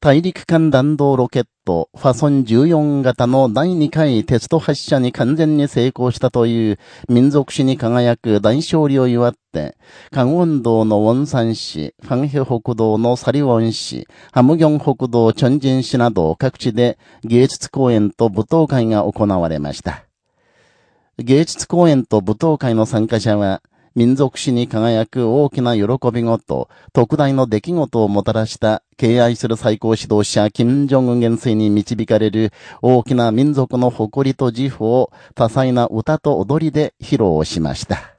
大陸間弾道ロケット、ファソン14型の第2回テスト発射に完全に成功したという民族史に輝く大勝利を祝って、関温道のウォンサン市、ファンヘ北道のサリウォン市、ハムギョン北道チョンジン市など各地で芸術公演と舞踏会が行われました。芸術公演と舞踏会の参加者は、民族史に輝く大きな喜びごと、特大の出来事をもたらした敬愛する最高指導者、金正恩元帥に導かれる大きな民族の誇りと自負を多彩な歌と踊りで披露しました。